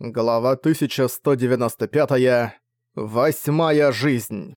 Глава 1195. Восьмая жизнь.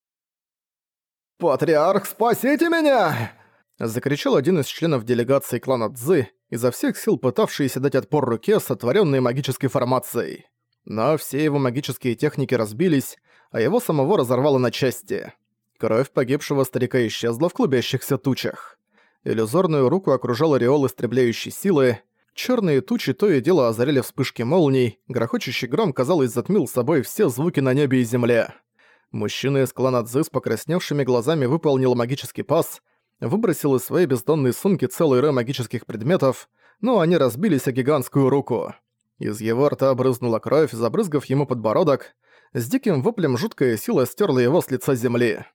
«Патриарх, спасите меня!» Закричал один из членов делегации клана Цзы, изо всех сил пытавшийся дать отпор руке, сотворенной магической формацией. Но все его магические техники разбились, а его самого разорвало на части. Кровь погибшего старика исчезла в клубящихся тучах. Иллюзорную руку окружал ореол истребляющей силы, Черные тучи то и дело озаряли вспышки молний, грохочущий гром, казалось, затмил собой все звуки на небе и земле. Мужчина из клана Цзы с покрасневшими глазами выполнил магический пас, выбросил из своей бездонной сумки целый рой магических предметов, но они разбились о гигантскую руку. Из его рта брызнула кровь, забрызгав ему подбородок. С диким воплем жуткая сила стерла его с лица земли.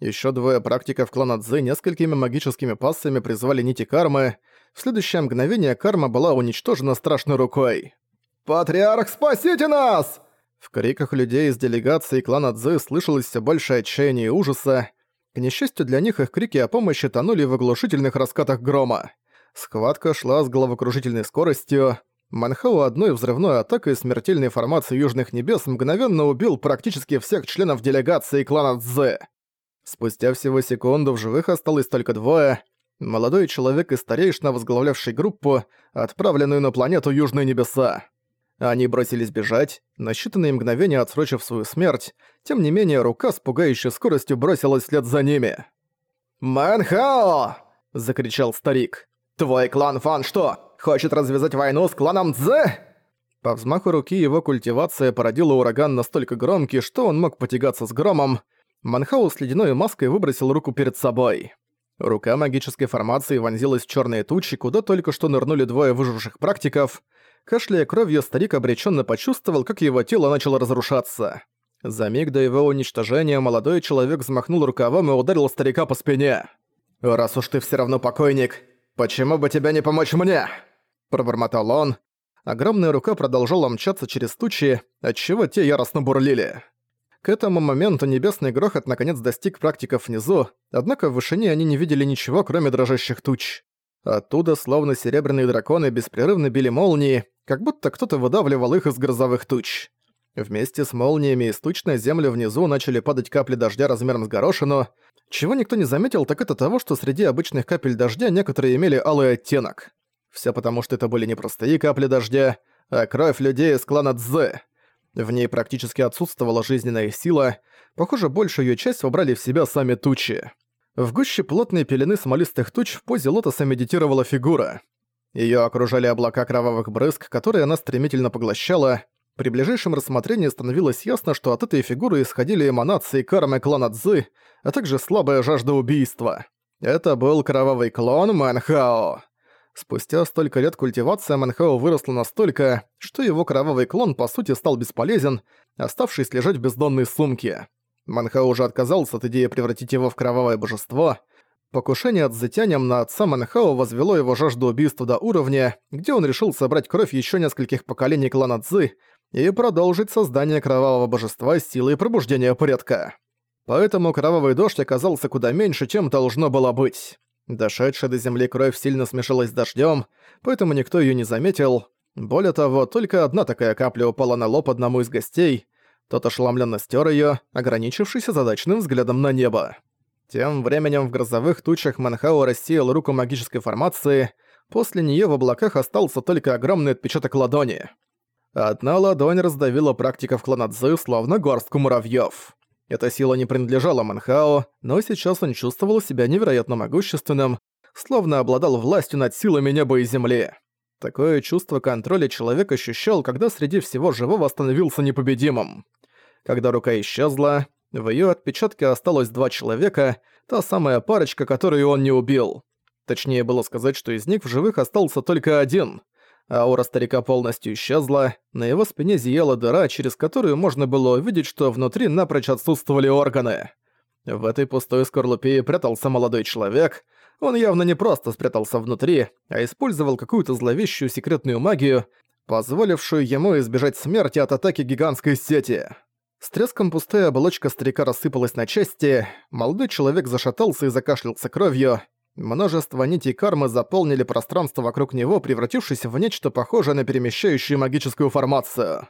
Еще двое практиков клана Цзы несколькими магическими пассами призвали нити кармы, в следующее мгновение карма была уничтожена страшной рукой. «Патриарх, спасите нас!» В криках людей из делегации клана Цзы слышалось все больше отчаяния и ужаса. К несчастью для них, их крики о помощи тонули в оглушительных раскатах грома. Схватка шла с головокружительной скоростью. Манхау одной взрывной атакой смертельной формации Южных Небес мгновенно убил практически всех членов делегации клана Цзэ. Спустя всего секунду в живых осталось только двое. Молодой человек и старейшина, возглавлявший группу, отправленную на планету Южные Небеса. Они бросились бежать, на считанные мгновения отсрочив свою смерть, тем не менее рука с пугающей скоростью бросилась вслед за ними. «Мэнхао!» – закричал старик. «Твой клан Фан что, хочет развязать войну с кланом Цзэ?» По взмаху руки его культивация породила ураган настолько громкий, что он мог потягаться с громом. Манхау с ледяной маской выбросил руку перед собой. Рука магической формации вонзилась в черные тучи, куда только что нырнули двое выживших практиков. Кашляя кровью, старик обреченно почувствовал, как его тело начало разрушаться. За миг до его уничтожения молодой человек взмахнул рукавом и ударил старика по спине. «Раз уж ты все равно покойник, почему бы тебе не помочь мне?» Пробормотал он. Огромная рука продолжала мчаться через тучи, отчего те яростно бурлили. К этому моменту небесный грохот наконец достиг практиков внизу, однако в вышине они не видели ничего, кроме дрожащих туч. Оттуда, словно серебряные драконы, беспрерывно били молнии, как будто кто-то выдавливал их из грозовых туч. Вместе с молниями из туч на внизу начали падать капли дождя размером с горошину. Чего никто не заметил, так это того, что среди обычных капель дождя некоторые имели алый оттенок. Все потому, что это были не простые капли дождя, а кровь людей из клана Цзэ. В ней практически отсутствовала жизненная сила, похоже, большую её часть вобрали в себя сами тучи. В гуще плотной пелены смолистых туч в позе лотоса медитировала фигура. Её окружали облака кровавых брызг, которые она стремительно поглощала. При ближайшем рассмотрении становилось ясно, что от этой фигуры исходили эманации кармы клана Цзы, а также слабая жажда убийства. Это был кровавый клон Манхао. Спустя столько лет культивация Манхао выросла настолько, что его кровавый клон по сути стал бесполезен, оставшись лежать в бездонной сумке. Манхао уже отказался от идеи превратить его в кровавое божество. Покушение от затянием на отца Манхао возвело его жажду убийства до уровня, где он решил собрать кровь еще нескольких поколений клана Цзы и продолжить создание кровавого божества с силой пробуждения порядка. Поэтому кровавый дождь оказался куда меньше, чем должно было быть. Дошедшая до земли кровь сильно смешалась с дождем, поэтому никто ее не заметил. Более того, только одна такая капля упала на лоб одному из гостей. Тот ошеломленно стер ее, ограничившись задачным взглядом на небо. Тем временем в грозовых тучах Манхао рассеял руку магической формации, после нее в облаках остался только огромный отпечаток ладони. Одна ладонь раздавила практиков клана Цзы, словно горстку муравьёв. Эта сила не принадлежала Манхао, но сейчас он чувствовал себя невероятно могущественным, словно обладал властью над силами неба и земли. Такое чувство контроля человек ощущал, когда среди всего живого становился непобедимым. Когда рука исчезла, в её отпечатке осталось два человека, та самая парочка, которую он не убил. Точнее было сказать, что из них в живых остался только один — Аура старика полностью исчезла, на его спине зияла дыра, через которую можно было увидеть, что внутри напрочь отсутствовали органы. В этой пустой скорлупе прятался молодой человек. Он явно не просто спрятался внутри, а использовал какую-то зловещую секретную магию, позволившую ему избежать смерти от атаки гигантской сети. С треском пустая оболочка старика рассыпалась на части, молодой человек зашатался и закашлялся кровью, Множество нитей кармы заполнили пространство вокруг него, превратившись в нечто похожее на перемещающую магическую формацию.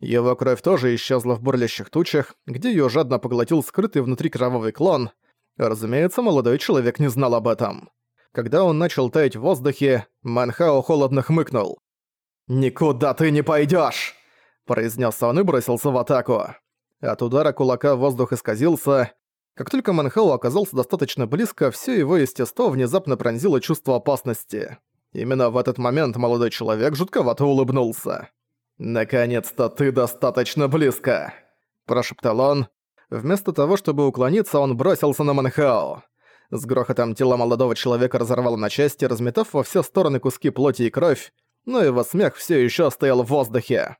Его кровь тоже исчезла в бурлящих тучах, где её жадно поглотил скрытый внутри кровавый клон. Разумеется, молодой человек не знал об этом. Когда он начал таять в воздухе, Манхао холодно хмыкнул. «Никуда ты не пойдёшь!» – произнес он и бросился в атаку. От удара кулака воздух исказился. Как только Манхао оказался достаточно близко, всё его естество внезапно пронзило чувство опасности. Именно в этот момент молодой человек жутковато улыбнулся. «Наконец-то ты достаточно близко!» – прошептал он. Вместо того, чтобы уклониться, он бросился на Манхао. С грохотом тело молодого человека разорвало на части, разметав во все стороны куски плоти и кровь, но его смех все еще стоял в воздухе.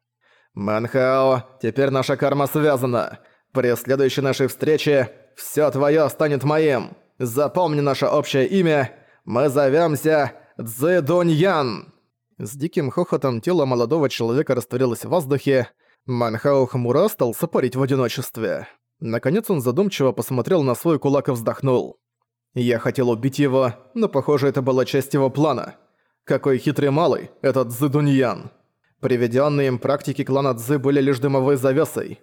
«Манхао, теперь наша карма связана. При следующей нашей встрече все твое станет моим. Запомни наше общее имя. Мы зовемся Цзэдуньян!» С диким хохотом тело молодого человека растворилось в воздухе. Манхао хмуро остался парить в одиночестве. Наконец он задумчиво посмотрел на свой кулак и вздохнул. «Я хотел убить его, но, похоже, это была часть его плана. Какой хитрый малый, этот Цзэдуньян!» Приведенные им практики клана Цзы были лишь дымовой завесой.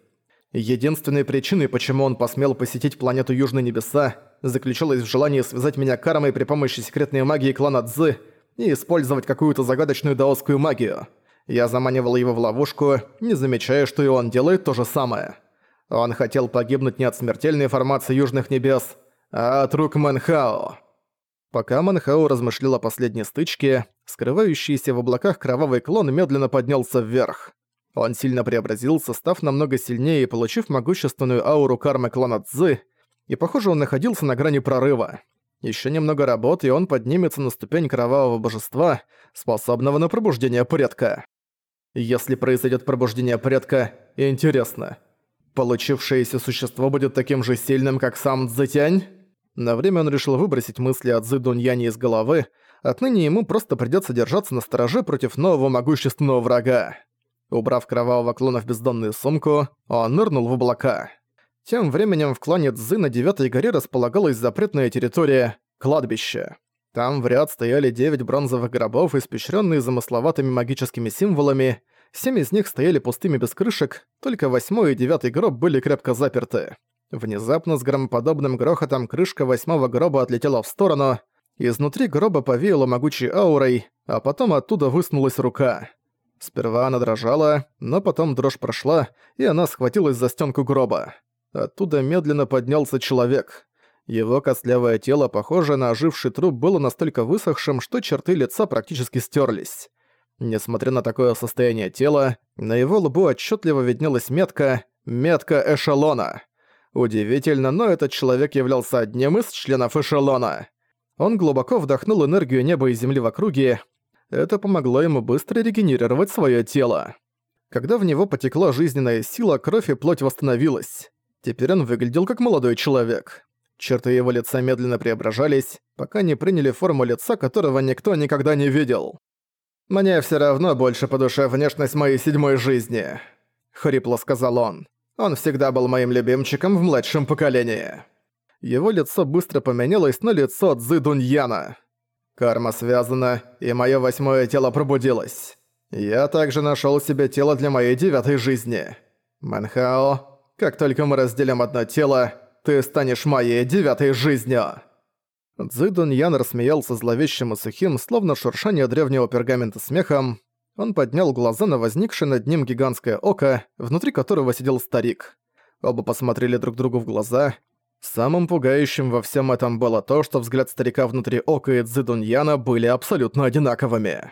Единственной причиной, почему он посмел посетить планету Южные Небеса, заключалась в желании связать меня кармой при помощи секретной магии клана Цзы и использовать какую-то загадочную даосскую магию. Я заманивал его в ловушку, не замечая, что и он делает то же самое. Он хотел погибнуть не от смертельной формации Южных Небес, а от рук Манхао. Пока Манхао размышлял о последней стычке, скрывающийся в облаках кровавый клон медленно поднялся вверх. Он сильно преобразился, став намного сильнее и получив могущественную ауру кармы клана Цзы, и похоже он находился на грани прорыва. Еще немного работы, и он поднимется на ступень кровавого божества, способного на пробуждение предка. Если произойдет пробуждение предка, интересно, получившееся существо будет таким же сильным, как сам Цзэтянь? На время он решил выбросить мысли о Цзы Дуньяне из головы, отныне ему просто придётся держаться на стороже против нового могущественного врага. Убрав кровавого клона в бездонную сумку, он нырнул в облака. Тем временем в клане Цзы на Девятой горе располагалась запретная территория – кладбище. Там в ряд стояли девять бронзовых гробов, испещренные замысловатыми магическими символами. Семь из них стояли пустыми без крышек, только восьмой и девятый гроб были крепко заперты. Внезапно с громоподобным грохотом крышка восьмого гроба отлетела в сторону, изнутри гроба повеяло могучей аурой, а потом оттуда высунулась рука. Сперва она дрожала, но потом дрожь прошла, и она схватилась за стенку гроба. Оттуда медленно поднялся человек. Его костлявое тело, похожее на оживший труп, было настолько высохшим, что черты лица практически стерлись. Несмотря на такое состояние тела, на его лбу отчетливо виднелась метка «Метка эшелона». Удивительно, но этот человек являлся одним из членов эшелона. Он глубоко вдохнул энергию неба и земли в округе. Это помогло ему быстро регенерировать свое тело. Когда в него потекла жизненная сила, кровь и плоть восстановилась. Теперь он выглядел как молодой человек. Черты его лица медленно преображались, пока не приняли форму лица, которого никто никогда не видел. «Мне все равно больше по душе внешность моей седьмой жизни», — хрипло сказал он. Он всегда был моим любимчиком в младшем поколении. Его лицо быстро поменялось на лицо Цзы Дуньяна. Карма связана, и мое восьмое тело пробудилось. Я также нашел себе тело для моей девятой жизни. Манхао, как только мы разделим одно тело, ты станешь моей девятой жизнью. Цзы Дуньян рассмеялся зловещим и сухим, словно шуршание древнего пергамента смехом, он поднял глаза на возникшее над ним гигантское око, внутри которого сидел старик. Оба посмотрели друг другу в глаза. Самым пугающим во всем этом было то, что взгляд старика внутри ока и Цзэдуньяна были абсолютно одинаковыми.